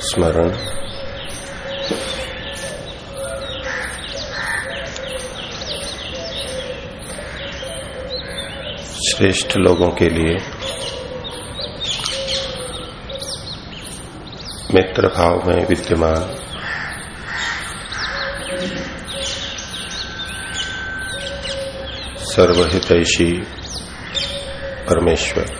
स्मरण। श्रेष्ठ लोगों के लिए मित्र भाव में विद्यमान। सर्वहितैषी परमेश्वर।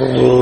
धर्म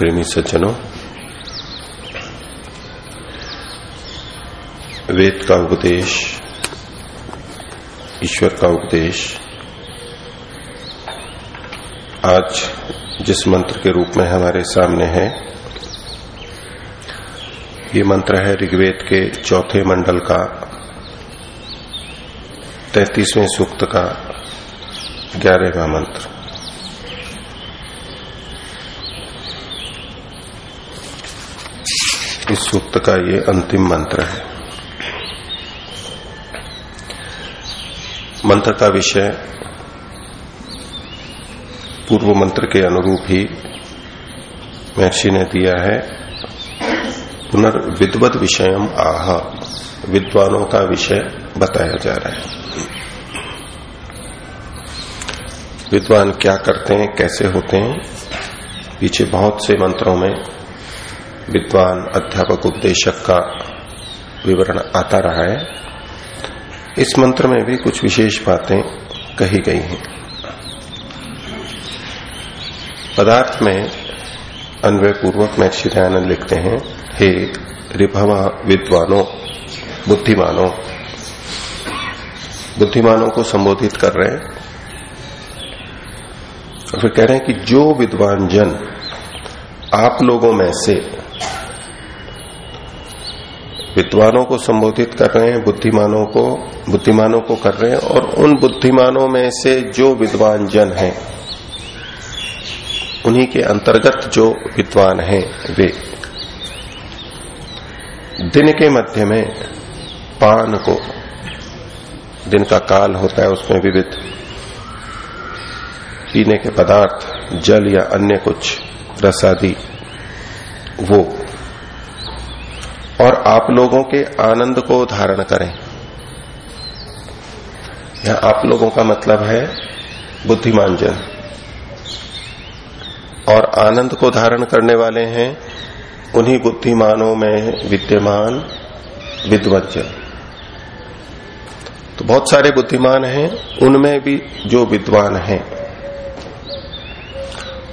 प्रेमी सज्जनों, वेद का उपदेश, ईश्वर का उपदेश, आज जिस मंत्र के रूप में हमारे सामने है, ये मंत्र है ऋग्वेद के चौथे मंडल का, तैतीसवें सूक्त का, ग्यारहवा मंत्र। इस सूक्त का ये अंतिम मंत्र है। मंत्र का विषय पूर्व मंत्र के अनुरूप ही महर्षि ने दिया है। पुनर्विद्वत विषयम आह, विद्वानों का विषय बताया जा रहा है। विद्वान क्या करते हैं, कैसे होते हैं, पीछे बहुत से मंत्रों में विद्वान अध्यापक उपदेशक का विवरण आता रहा है। इस मंत्र में भी कुछ विशेष बातें कही गई हैं। पदार्थ में अन्वय पूर्वक में श्री दयानंद लिखते हैं, हे रिभव विद्वानों, बुद्धिमानों बुद्धिमानों को संबोधित कर रहे हैं। और फिर कह रहे हैं कि जो विद्वान जन आप लोगों में से विद्वानों को संबोधित कर रहे हैं, बुद्धिमानों को बुद्धिमानों को कर रहे हैं और उन बुद्धिमानों में से जो विद्वान जन हैं, उन्हीं के अंतर्गत जो विद्वान हैं, वे। दिन के मध्य में पान को, दिन का काल होता है उसमें विविध पीने के पदार्थ, जल या अन्य कुछ रसादि वो और आप लोगों के आनंद को धारण करें। यह आप लोगों का मतलब है बुद्धिमान जन और आनंद को धारण करने वाले हैं उन्हीं बुद्धिमानों में विद्यमान विद्वत जन तो बहुत सारे बुद्धिमान हैं, उनमें भी जो विद्वान हैं।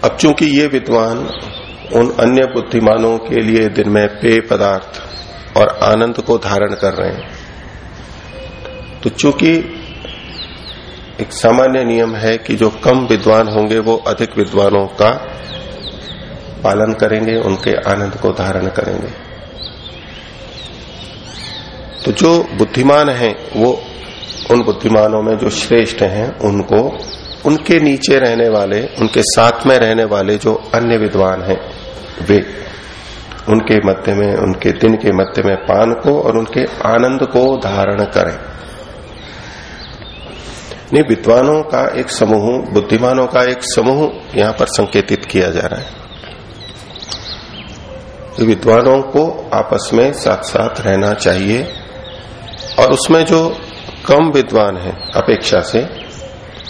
अब चूँकि ये विद्वान उन अन्य बुद्धिमानों के लिए दिन में पेय पदार्थ और आनंद को धारण कर रहे हैं। तो चूँकि एक सामान्य नियम है कि जो कम विद्वान होंगे, वो अधिक विद्वानों का पालन करेंगे, उनके आनंद को धारण करेंगे। तो जो बुद्धिमान हैं, वो उन बुद्धिमानों में जो श्रेष्ठ हैं, उनको, उनके नीचे रहने वाले, उनके साथ में रहने वाले जो अन्य विद्वान हैं, वे उनके मध्य में, उनके दिन के मध्य में पान को और उनके आनंद को धारण करें। नहीं विद्वानों का एक समूह, बुद्धिमानों का एक समूह यहाँ पर संकेतित किया जा रहा है। तो विद्वानों को आपस में साथ साथ रहना चाहिए और उसमें जो कम विद्वान है अपेक्षा से,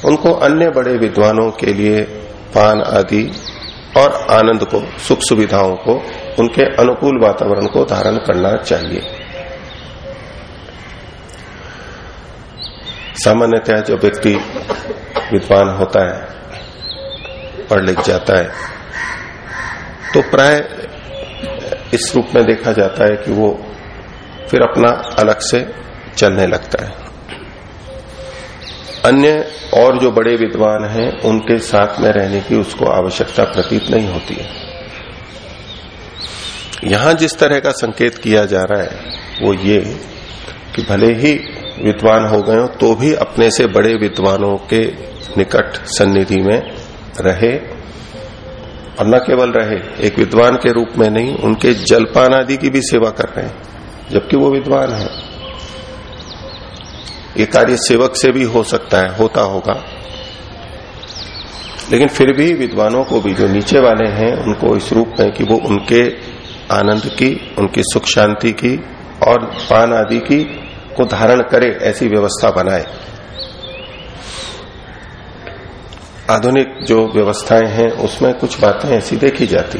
उनको अन्य बड़े विद्वानों के लिए पान आदि और आनंद को, सुख सुविधाओं को उनके अनुकूल वातावरण को धारण करना चाहिए। सामान्यतः जो व्यक्ति विद्वान होता है, पढ़ लिख जाता है तो प्राय इस रूप में देखा जाता है कि वो फिर अपना अलग से चलने लगता है। अन्य और जो बड़े विद्वान हैं, उनके साथ में रहने की उसको आवश्यकता प्रतीत नहीं होती है। यहाँ जिस तरह का संकेत किया जा रहा है, वो ये कि भले ही विद्वान हो गए हो तो भी अपने से बड़े विद्वानों के निकट सन्निधि में रहे और न केवल रहे, एक विद्वान के रूप में नहीं, उनके जलपान आदि की भी सेवा कर रहे हैं, जबकि वो विद्वान है। ये कार्य सेवक से भी हो सकता है, होता होगा। लेकिन फिर भी विद्वानों को भी जो नीचे वाले हैं, उनको इस रूप में कि वो उनके आनंद की, उनकी सुख शांति की और पान आदि की को धारण करे, ऐसी व्यवस्था बनाए। आधुनिक जो व्यवस्थाएँ हैं, उसमें कुछ बातें ऐसी देखी जाती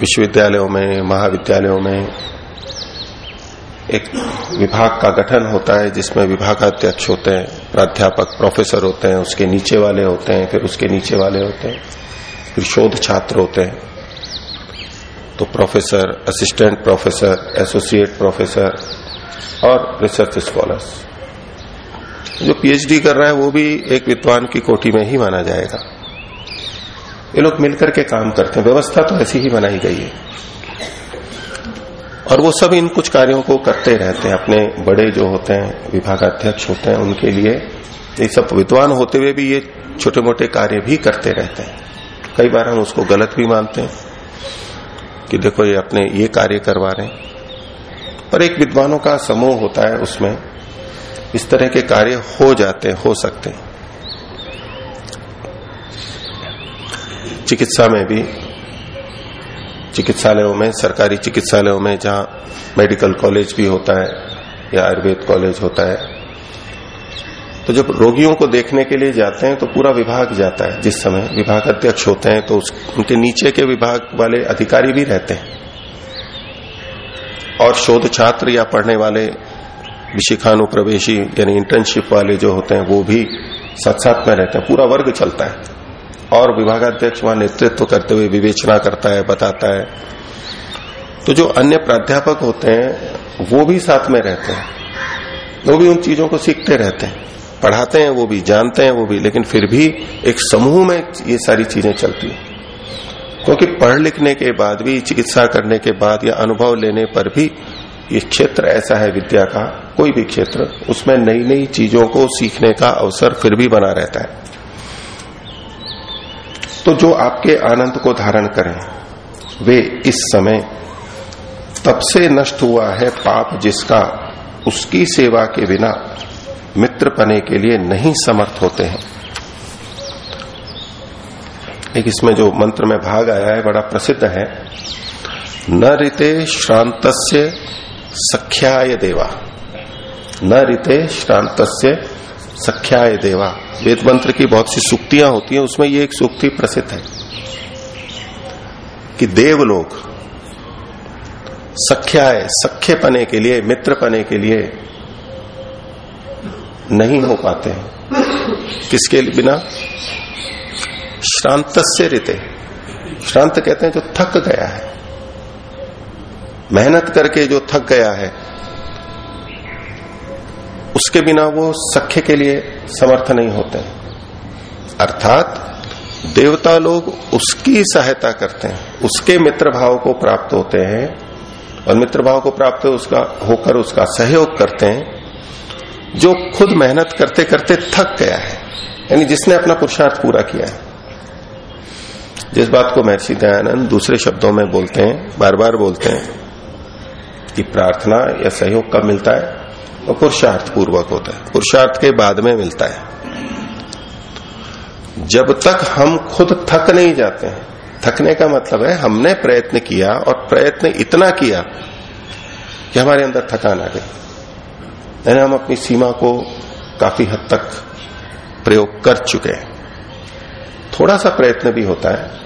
विश्वविद्यालयों में, महाविद्यालयों में एक विभाग का गठन होता है, जिसमें विभागाध्यक्ष होते हैं, प्राध्यापक, प्रोफेसर होते हैं, उसके नीचे वाले होते हैं, फिर उसके नीचे वाले होते हैं, फिर शोध छात्र होते हैं। तो professor assistant professor associate professor और रिसर्च स्कॉलर्स जो पीएचडी कर रहा है, वो भी एक विद्वान की कोटि में ही माना जाएगा। ये लोग मिलकर के काम करते हैं। व्यवस्था तो ऐसी ही बनाई गई है। और वो सब इन कुछ कार्यों को करते रहते हैं। अपने बड़े जो होते हैं, विभागाध्यक्ष होते हैं, उनके लिए ये सब विद्वान होते हुए भी ये छोटे मोटे कार्य भी करते रहते हैं। कई बार हम उसको गलत भी मानते हैं। कि देखो ये अपने ये कार्य करवा रहे हैं। पर एक विद्वानों का समूह होता है उसमें, इस तरह के कार्य हो जाते, हो सकते। हैं चिकित्सा में भी, चिकित्सालयों में, सरकारी चिकित्सालयों में जहाँ मेडिकल कॉलेज भी होता है या आयुर्वेद कॉलेज होता है तो जब रोगियों को देखने के लिए जाते हैं तो पूरा विभाग जाता है। जिस समय विभाग अध्यक्ष होते हैं तो उस, उनके नीचे के विभाग वाले अधिकारी भी रहते हैं। और शोध छात्र या पढ़ने वाले विशिखानुप्रवेशी यानी इंटर्नशिप वाले जो होते हैं वो भी साथ साथ में रहते हैं। पूरा वर्ग चलता है। और विभागाध्यक्ष वहाँ नेतृत्व करते हुए विवेचना करता है बताता है। तो जो अन्य प्राध्यापक होते हैं वो भी साथ में रहते हैं। वो भी उन चीज़ों को सीखते रहते हैं। पढ़ाते हैं, वो भी जानते हैं, वो भी, लेकिन फिर भी एक समूह में ये सारी चीज़ें चलती है। क्योंकि पढ़ लिखने के बाद भी, चिकित्सा करने के बाद या अनुभव लेने पर भी ये क्षेत्र ऐसा है विद्या का, कोई भी क्षेत्र, उसमें नई नई चीज़ों को सीखने का अवसर फिर भी बना रहता है। तो जो आपके आनंद को धारण करें, वे इस समय तब से नष्ट हुआ है पाप जिसका, उसकी सेवा के बिना मित्र पने के लिए नहीं समर्थ होते हैं। एक इसमें जो मंत्र में भाग आया है, बड़ा प्रसिद्ध है। न ऋते श्रांत सख्याय देवा। न ऋते श्रांत सख्याय देवा। वेद मंत्र की बहुत सी सुक्तियाँ होती हैं, उसमें ये एक सुक्ति प्रसिद्ध है कि देवलोग सख्याय, सख्य पने के लिए, मित्र पने के लिए नहीं हो पाते हैं। किसके बिना? श्रांत से रिते। श्रांत कहते हैं जो थक गया है। मेहनत करके जो थक गया है, उसके बिना वो सख्य के लिए समर्थ नहीं होते हैं। अर्थात, देवता लोग उसकी सहायता करते हैं, उसके मित्र भाव को प्राप्त होते हैं, और मित्र भाव को प्राप्त उसका होकर उसका सहयोग करते हैं। जो खुद मेहनत करते करते थक गया है, यानी जिसने अपना पुरुषार्थ पूरा किया है। जिस बात को महर्षि दयानंद दूसरे शब्दों में बोलते हैं बार बार बोलते हैं कि प्रार्थना या सहयोग कब मिलता है? वो पुरुषार्थ पूर्वक होता है। पुरुषार्थ के बाद में मिलता है। जब तक हम खुद थक नहीं जाते हैं, थकने का मतलब है हमने प्रयत्न किया और प्रयत्न इतना किया कि हमारे अंदर थकान आ गई। यानी हम अपनी सीमा को काफ़ी हद तक प्रयोग कर चुके हैं। थोड़ा सा प्रयत्न भी होता है।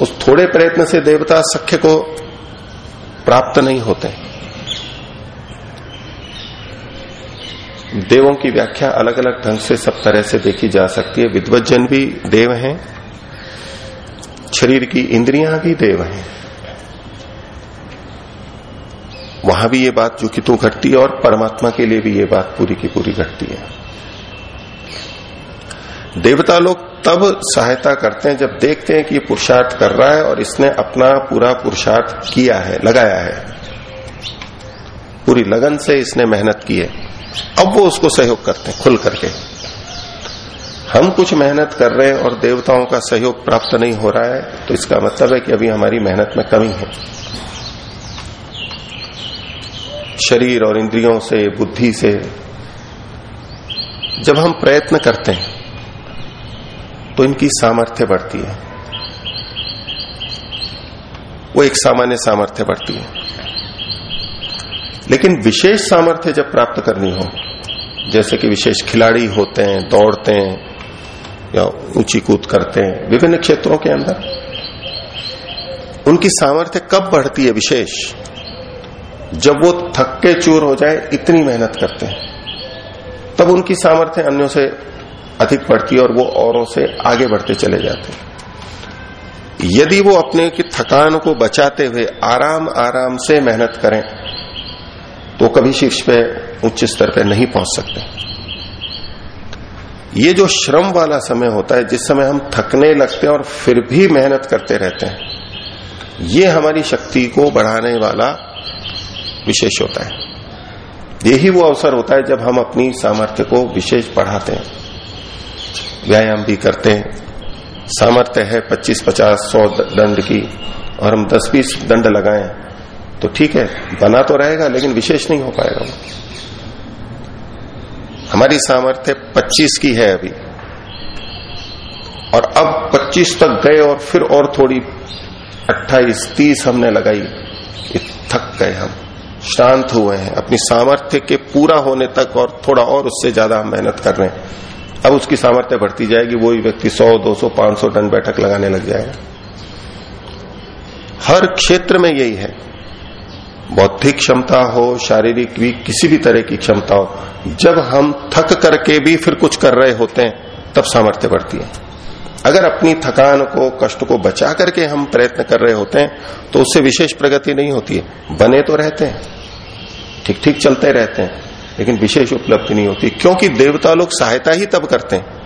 उस थोड़े प्रयत्न से देवता सख्य को प्राप्त नहीं होते। देवों की व्याख्या अलग अलग ढंग से सब तरह से देखी जा सकती है। विद्वजन भी देव हैं। शरीर की इंद्रियाँ भी देव हैं। वहाँ भी ये बात जो कि तू घटती है और परमात्मा के लिए भी ये बात पूरी की पूरी घटती है। देवता लोग तब सहायता करते हैं जब देखते हैं कि ये पुरुषार्थ कर रहा है और इसने अपना पूरा पुरुषार्थ किया है, लगाया है। पूरी लगन से इसने मेहनत की है। अब वो उसको सहयोग करते हैं, खुल करके। हम कुछ मेहनत कर रहे हैं और देवताओं का सहयोग प्राप्त नहीं हो रहा है तो इसका मतलब है कि अभी हमारी मेहनत में कमी है। शरीर और इंद्रियों से, बुद्धि से जब हम प्रयत्न करते हैं तो इनकी सामर्थ्य बढ़ती है। वो एक सामान्य सामर्थ्य बढ़ती है। लेकिन विशेष सामर्थ्य जब प्राप्त करनी हो, जैसे कि विशेष खिलाड़ी होते हैं, दौड़ते हैं, या ऊँची कूद करते हैं, विभिन्न क्षेत्रों के अंदर, उनकी सामर्थ्य कब बढ़ती है विशेष? जब वो थक के चूर हो जाए, इतनी मेहनत करते हैं। तब उनकी सामर्थ्य अन्यों से अधिक बढ़ती है और वो औरों से आगे बढ़ते चले जाते हैं। यदि वो अपने की थकान को बचाते हुए आराम आराम से मेहनत करें तो कभी शीर्ष पे उच्च स्तर पे नहीं पहुँच सकते। ये जो श्रम वाला समय होता है, जिस समय हम थकने लगते हैं और फिर भी मेहनत करते रहते हैं, ये हमारी शक्ति को बढ़ाने वाला विशेष होता है। यही वो अवसर होता है जब हम अपनी सामर्थ्य को विशेष बढ़ाते हैं। व्यायाम भी करते हैं। सामर्थ्य है 25 50 100 दंड की और हम 10 20 दंड लगाएँ तो ठीक है, बना तो रहेगा, लेकिन विशेष नहीं हो पाएगा वो। हमारी सामर्थ्य 25 की है अभी। और अब 25 तक गए और फिर और थोड़ी 28 30 हमने लगाई थक गए हम। शांत हुए हैं, अपनी सामर्थ्य के पूरा होने तक और थोड़ा और उससे ज़्यादा हम मेहनत कर रहे हैं। अब उसकी सामर्थ्य बढ़ती जाएगी, वही व्यक्ति 100 200 500 टन बैठक लगाने लग जाएगा। हर क्षेत्र में यही है। बौद्धिक क्षमता हो, शारीरिक भी किसी भी तरह की क्षमता हो, जब हम थक करके भी फिर कुछ कर रहे होते हैं, तब सामर्थ्य बढ़ती है। अगर अपनी थकान को, कष्ट को बचा करके हम प्रयत्न कर रहे होते हैं तो उससे विशेष प्रगति नहीं होती है। बने तो रहते हैं। ठीक ठीक चलते रहते हैं, लेकिन विशेष उपलब्धि नहीं होती, क्योंकि देवता लोग सहायता ही तब करते हैं।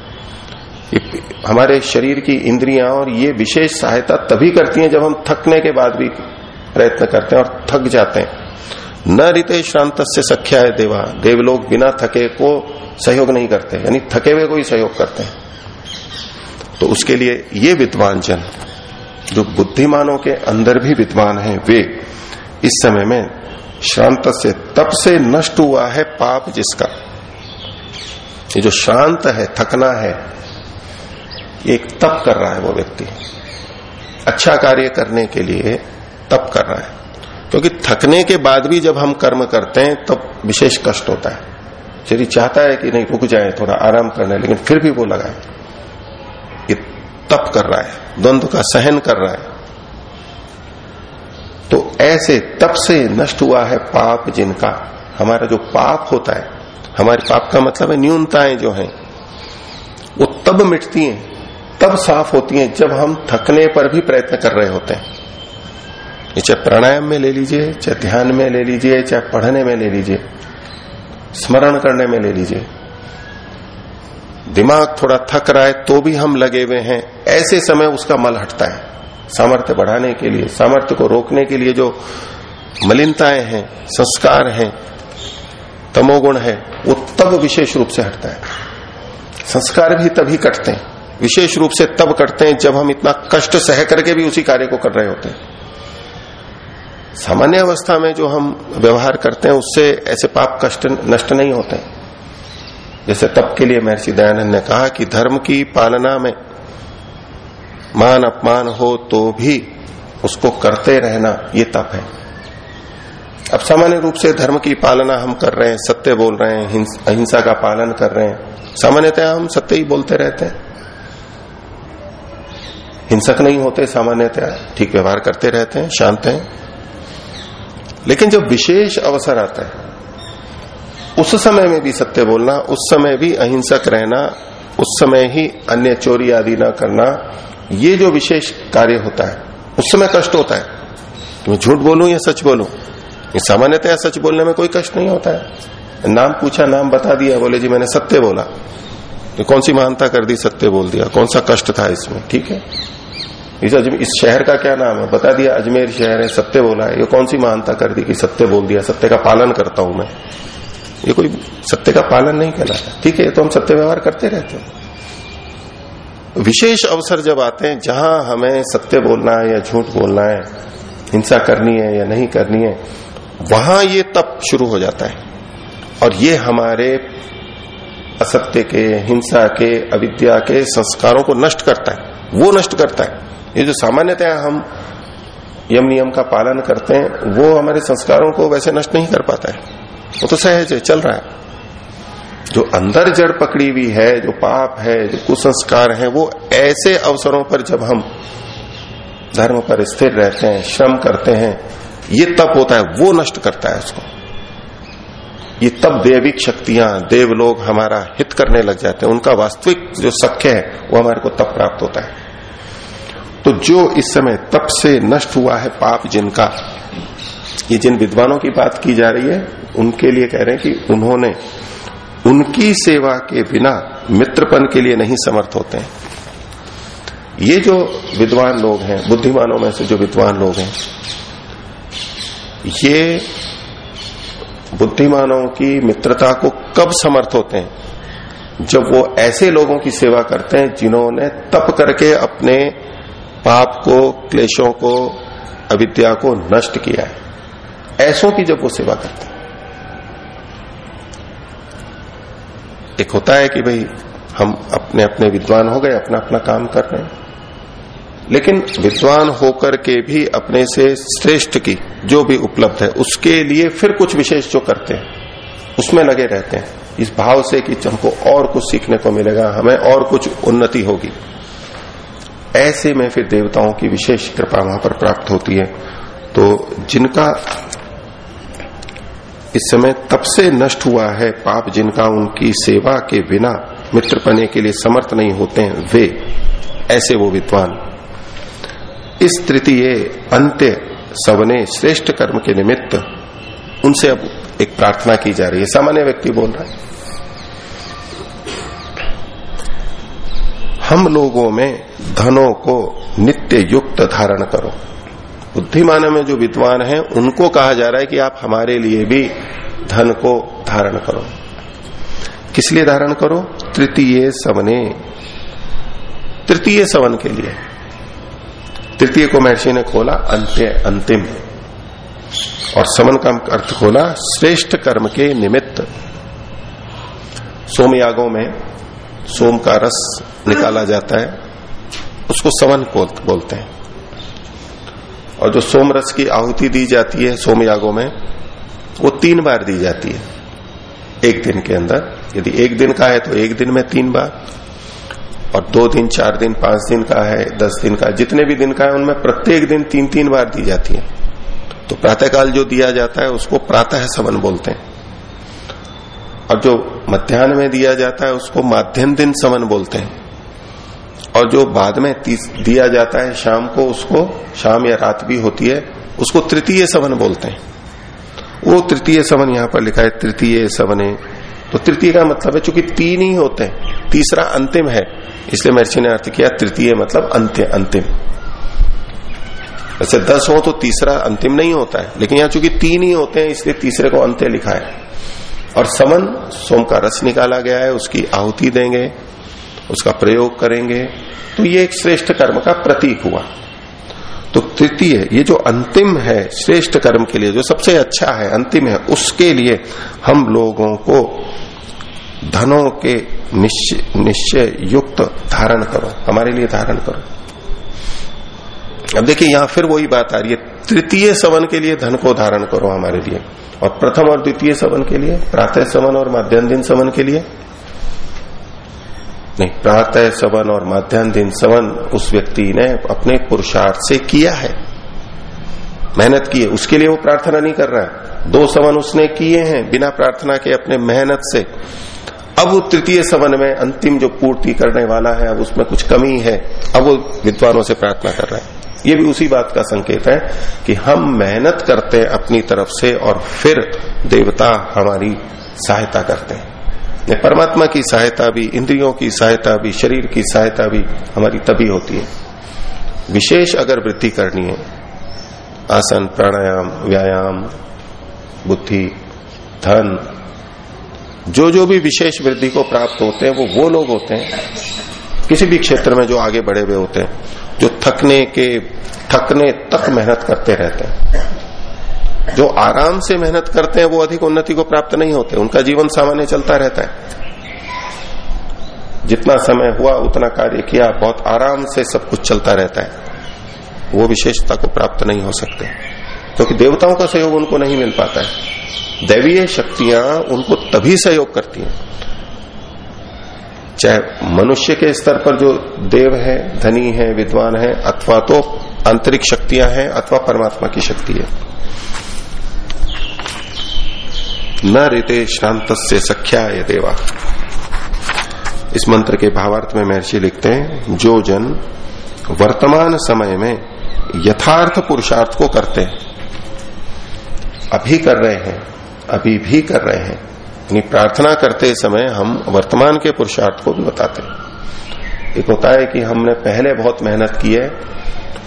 हमारे शरीर की इंद्रियाँ और ये विशेष सहायता तभी करती हैं जब हम थकने के बाद भी प्रयत्न करते हैं और थक जाते हैं। न रिते श्रांत से सख्या है देवा देवलोग बिना थके को सहयोग नहीं करते, यानी थके हुए को ही सहयोग करते हैं। तो उसके लिए ये विद्वान जन, जो बुद्धिमानों के अंदर भी विद्वान हैं, वे इस समय में श्रांत से, तप से नष्ट हुआ है पाप जिसका। ये जो शांत है, थकना है एक तप कर रहा है वो व्यक्ति। अच्छा कार्य करने के लिए तप कर रहा है। क्योंकि थकने के बाद भी जब हम कर्म करते हैं, तब तो विशेष कष्ट होता है। शरीर चाहता है कि नहीं, रुक जाए, थोड़ा आराम करना है लेकिन फिर भी वो लगाए। ये तप कर रहा है, द्वंद्व का सहन कर रहा है। तो ऐसे तप से नष्ट हुआ है पाप जिनका। हमारा जो पाप होता है, हमारे पाप का मतलब है न्यूनताएँ जो हैं, वो तब मिटती हैं, तब साफ़ होती हैं जब हम थकने पर भी प्रयत्न कर रहे होते हैं। चाहे प्राणायाम में ले लीजिए, चाहे ध्यान में ले लीजिए, चाहे पढ़ने में ले लीजिए, स्मरण करने में ले लीजिए। दिमाग थोड़ा थक रहा है तो भी हम लगे हुए हैं, ऐसे समय उसका मल हटता है। सामर्थ्य बढ़ाने के लिए, सामर्थ्य को रोकने के लिए जो मलिनताएँ हैं, संस्कार हैं, तमोगुण है, वो तब विशेष रूप से हटता है। संस्कार भी तभी कटते हैं। विशेष रूप से तब कटते हैं जब हम इतना कष्ट सह करके भी उसी कार्य को कर रहे होते हैं। सामान्य अवस्था में जो हम व्यवहार करते हैं, उससे ऐसे पाप कष्ट नष्ट नहीं होते जैसे तप के लिए महर्षि दयानंद ने कहा कि धर्म की पालना में मान अपमान हो तो भी उसको करते रहना, ये तप है। अब सामान्य रूप से धर्म की पालना हम कर रहे हैं, सत्य बोल रहे हैं अहिंसा का पालन कर रहे हैं। सामान्यतः हम सत्य ही बोलते रहते हैं। हिंसक नहीं होते सामान्यतया, ठीक व्यवहार करते रहते हैं, शांत हैं। लेकिन जब विशेष अवसर आता है, उस समय में भी सत्य बोलना, उस समय भी अहिंसक रहना, उस समय ही अन्य चोरी आदि ना करना ये जो विशेष कार्य होता है, उस समय कष्ट होता है। कि मैं झूठ बोलूँ या सच बोलूँ? ये सामान्यतया सच बोलने में कोई कष्ट नहीं होता है। नाम पूछा, नाम बता दिया, बोले, जी, मैंने सत्य बोला। तो कौन सी महानता कर दी, सत्य बोल दिया? कौन सा कष्ट था इसमें? ठीक है? इस इस शहर का क्या नाम है? बता दिया, अजमेर शहर है, सत्य बोला है। ये कौन सी महानता कर दी कि सत्य बोल दिया? सत्य का पालन करता हूँ मैं। ये कोई सत्य का पालन नहीं कहलाता ठीक है तो हम सत्य व्यवहार करते रहते हैं। विशेष अवसर जब आते हैं, जहाँ हमें सत्य बोलना है या झूठ बोलना है, हिंसा करनी है या नहीं करनी है, वहाँ ये तप शुरू हो जाता है। और ये हमारे असत्य के, हिंसा के, अविद्या के संस्कारों को नष्ट करता है। वो नष्ट करता है। ये जो सामान्यतया हम यम नियम का पालन करते हैं, वो हमारे संस्कारों को वैसे नष्ट नहीं कर पाता है। वो तो सहज है, चल रहा है। जो अंदर जड़ पकड़ी हुई है, जो पाप है, जो कुसंस्कार है, वो ऐसे अवसरों पर जब हम धर्म पर स्थिर रहते हैं, श्रम करते हैं, ये तप होता है, वो नष्ट करता है उसको। ये तब देविक शक्तियाँ देव लोग हमारा हित करने लग जाते हैं। उनका वास्तविक जो सख्य है, वो हमारे को तप प्राप्त होता है। तो जो इस समय तप से नष्ट हुआ है पाप जिनका, ये जिन विद्वानों की बात की जा रही है, उनके लिए कह रहे हैं कि उन्होंने उनकी सेवा के बिना मित्रपन के लिए नहीं समर्थ होते हैं। ये जो विद्वान लोग हैं, बुद्धिमानों में से जो विद्वान लोग हैं, ये बुद्धिमानों की मित्रता को कब समर्थ होते हैं? जब वो ऐसे लोगों की सेवा करते हैं जिन्होंने तप करके अपने पाप को, क्लेशों को, अविद्या को नष्ट किया है। ऐसों की जब वो सेवा करते हैं। एक होता है कि भाई हम अपने अपने विद्वान हो गए, अपना अपना काम कर रहे हैं। लेकिन विद्वान होकर के भी अपने से श्रेष्ठ की जो भी उपलब्ध है, उसके लिए फिर कुछ विशेष जो करते हैं, उसमें लगे रहते हैं। इस भाव से कि हमको और कुछ सीखने को मिलेगा, हमें और कुछ उन्नति होगी। ऐसे में फिर देवताओं की विशेष कृपा वहाँ पर प्राप्त होती है। तो जिनका इस समय तब से नष्ट हुआ है पाप जिनका उनकी सेवा के बिना मित्र पने के लिए समर्थ नहीं होते हैं, वे ऐसे वो विद्वान। इस तृतीय अंत्य सवने श्रेष्ठ कर्म के निमित्त उनसे अब एक प्रार्थना की जा रही है। सामान्य व्यक्ति बोल रहा है, हम लोगों में धनों को नित्य युक्त धारण करो। बुद्धिमानों में जो विद्वान हैं, उनको कहा जा रहा है कि आप हमारे लिए भी धन को धारण करो। किस लिए धारण करो? तृतीय सवने। तृतीय सवन के लिए। तृतीय को महर्षि ने खोला, अंत्य, अंतिम। और समन का अर्थ खोला, श्रेष्ठ कर्म के निमित्त। सोमयागों में सोम का रस निकाला जाता है, उसको सवन बोलते हैं। और जो सोम रस की आहुति दी जाती है सोम यागों में, वो तीन बार दी जाती है। एक दिन के अंदर, यदि एक दिन का है तो एक दिन में तीन बार, और दो दिन, चार दिन, पाँच दिन का है, दस दिन का जितने भी दिन का है, उनमें प्रत्येक दिन तीन तीन बार दी जाती है। तो प्रातःकाल जो दिया जाता है, उसको प्रातः सवन बोलते हैं। और जो मध्यान्ह में दिया जाता है, उसको माध्यम दिन समन बोलते हैं। और जो बाद में दिया जाता है शाम को, उसको शाम या रात भी होती है, उसको तृतीय सवन बोलते हैं। वो तृतीय सवन यहाँ पर लिखा है, तृतीय सवने। तो तृतीय का मतलब है, चूँकि तीन ही होते हैं, तीसरा अंतिम है, इसलिए महर्षि ने अर्थ किया तृतीय मतलब अंत्य, अंतिम। वैसे दस हो तो तीसरा अंतिम नहीं होता है, लेकिन यहाँ चूँकि तीन ही होते हैं, इसलिए तीसरे को अंत्य लिखा है। और समन सोम का रस निकाला गया है, उसकी आहुति देंगे। उसका प्रयोग करेंगे तो ये एक श्रेष्ठ कर्म का प्रतीक हुआ। तो तृतीय, ये जो अंतिम है श्रेष्ठ कर्म के लिए, जो सबसे अच्छा है, अंतिम है, उसके लिए हम लोगों को धनों के निश्चय युक्त धारण करो, हमारे लिए धारण करो। अब देखिए, यहाँ फिर वही बात आ रही है, तृतीय सवन के लिए धन को धारण करो हमारे लिए, और प्रथम और द्वितीय सवन के लिए, प्रातः सवन और माध्यम दिन सवन के लिए। नहीं, प्रातः सवन और माध्यान्ह दिन सवन उस व्यक्ति ने अपने पुरुषार्थ से किया है। मेहनत की है। उसके लिए वो प्रार्थना नहीं कर रहा है। दो सवन उसने किए हैं बिना प्रार्थना के अपने मेहनत से। अब वो तृतीय सवन में अंतिम जो पूर्ति करने वाला है, अब उसमें कुछ कमी है। अब वो विद्वानों से प्रार्थना कर रहा है। ये भी उसी बात का संकेत है कि हम मेहनत करते हैं अपनी तरफ़ से और फिर देवता हमारी सहायता करते हैं। परमात्मा की सहायता भी, इंद्रियों की सहायता भी, शरीर की सहायता भी हमारी तभी होती है। विशेष अगर वृद्धि करनी है, आसन, प्राणायाम, व्यायाम, बुद्धि, धन, जो जो भी विशेष वृद्धि को प्राप्त होते हैं, वो वो लोग होते हैं। किसी भी क्षेत्र में जो आगे बढ़े हुए होते हैं, जो थकने के, थकने तक मेहनत करते रहते हैं। जो आराम से मेहनत करते हैं, वो अधिक उन्नति को प्राप्त नहीं होते। उनका जीवन सामान्य चलता रहता है। जितना समय हुआ, उतना कार्य किया, बहुत आराम से सब कुछ चलता रहता है। वो विशेषता को प्राप्त नहीं हो सकते। क्योंकि तो देवताओं का सहयोग उनको नहीं मिल पाता है। दैवीय शक्तियाँ उनको तभी सहयोग करती हैं। चाहे मनुष्य के स्तर पर जो देव है, धनी है, विद्वान है, अथवा तो आंतरिक शक्तियाँ हैं, अथवा परमात्मा की शक्ति है। न रीते शांत से सख्या ये देवा। इस मंत्र के भावार्थ में महर्षि लिखते हैं, जो जन वर्तमान समय में यथार्थ पुरुषार्थ को करते हैं, अभी कर रहे हैं, अभी भी कर रहे हैं यानी प्रार्थना करते समय हम वर्तमान के पुरुषार्थ को भी बताते हैं। एक होता है कि हमने पहले बहुत मेहनत की है,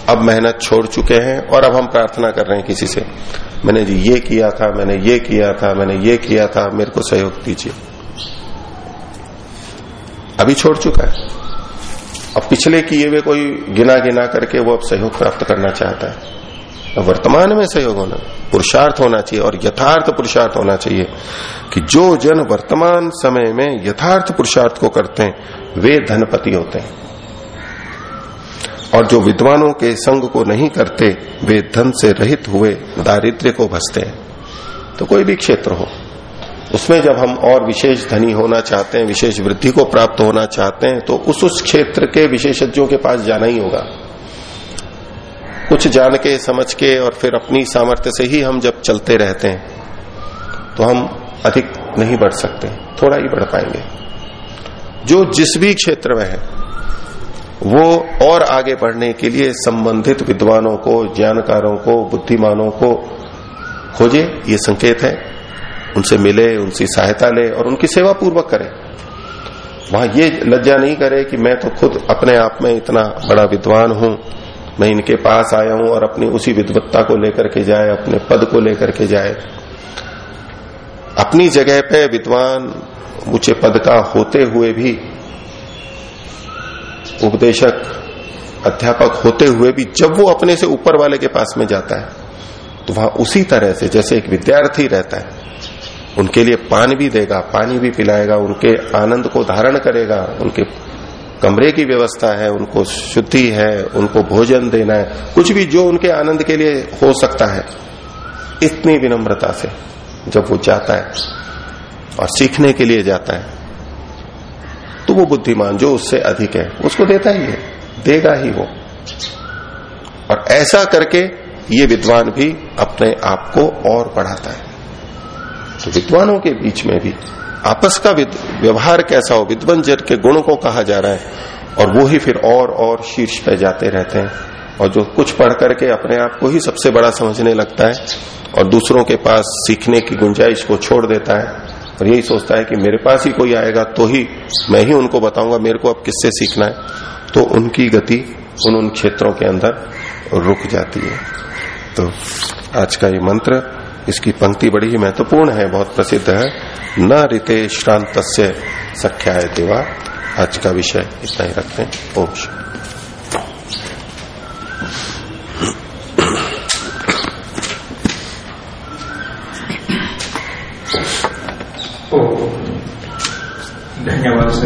अब मेहनत छोड़ चुके हैं और अब हम प्रार्थना कर रहे हैं किसी से। मैंने जी ये किया था, मैंने ये किया था, मैंने ये किया था, मेरे को सहयोग दीजिए। अभी छोड़ चुका है। अब पिछले किए हुए कोई गिना गिना करके वो अब सहयोग प्राप्त करना चाहता है। वर्तमान में सहयोग होना, पुरुषार्थ होना चाहिए और यथार्थ पुरुषार्थ होना चाहिए कि जो जन वर्तमान समय में यथार्थ पुरुषार्थ को करते हैं, वे धनपति होते हैं। और जो विद्वानों के संग को नहीं करते, वे धन से रहित हुए, दारिद्र्य को भसते हैं। तो कोई भी क्षेत्र हो, उसमें जब हम और विशेष धनी होना चाहते हैं, विशेष वृद्धि को प्राप्त होना चाहते हैं तो उस उस क्षेत्र के विशेषज्ञों के पास जाना ही होगा। कुछ जान के, समझ के और फिर अपनी सामर्थ्य से ही हम जब चलते रहते हैं तो हम अधिक नहीं बढ़ सकते, थोड़ा ही बढ़ पाएँगे। जो जिस भी क्षेत्र में है वो और आगे बढ़ने के लिए संबंधित विद्वानों को, ज्ञानकारों को, बुद्धिमानों को खोजे, ये संकेत है। उनसे मिले उनकी सहायता ले और उनकी सेवा पूर्वक करे। वहाँ ये लज्जा नहीं करे कि मैं तो खुद अपने आप में इतना बड़ा विद्वान हूँ। मैं इनके पास आया हूँ और अपनी उसी विद्वत्ता को लेकर के जाए, अपने पद को लेकर के जाए। अपनी जगह पे विद्वान ऊँचे पद का होते हुए भी उपदेशक, अध्यापक होते हुए भी जब वो अपने से ऊपर वाले के पास में जाता है तो वहाँ उसी तरह से जैसे एक विद्यार्थी रहता है, उनके लिए पान भी देगा, पानी भी पिलाएगा, उनके आनंद को धारण करेगा, उनके कमरे की व्यवस्था है, उनको शुद्धि है, उनको भोजन देना है, कुछ भी जो उनके आनंद के लिए हो सकता है, इतनी विनम्रता से जब वो जाता है और सीखने के लिए जाता है तो वो बुद्धिमान जो उससे अधिक है, उसको देता ही है, देगा ही वो। और ऐसा करके ये विद्वान भी अपने आप को और बढ़ाता है। तो विद्वानों के बीच में भी आपस का व्यवहार कैसा हो विद्वन जन के गुणों को कहा जा रहा है, और वो ही फिर और और शीर्ष पे जाते रहते हैं, और जो कुछ पढ़ करके अपने आप को ही सबसे बड़ा समझने लगता है, और दूसरों के पास सीखने की गुंजाइश को छोड़ देता है और यही सोचता है कि मेरे पास ही कोई आएगा तो ही मैं ही उनको बताऊँगा मेरे को अब किससे सीखना है। तो उनकी गति उन उन क्षेत्रों के अंदर रुक जाती है। तो आज का ये मंत्र, इसकी पंक्ति बड़ी ही महत्वपूर्ण है, बहुत प्रसिद्ध है। न ऋते श्रांत सख्या है देवा। आज का विषय इतना ही रखते हैं। ओम धन्यवाद सर।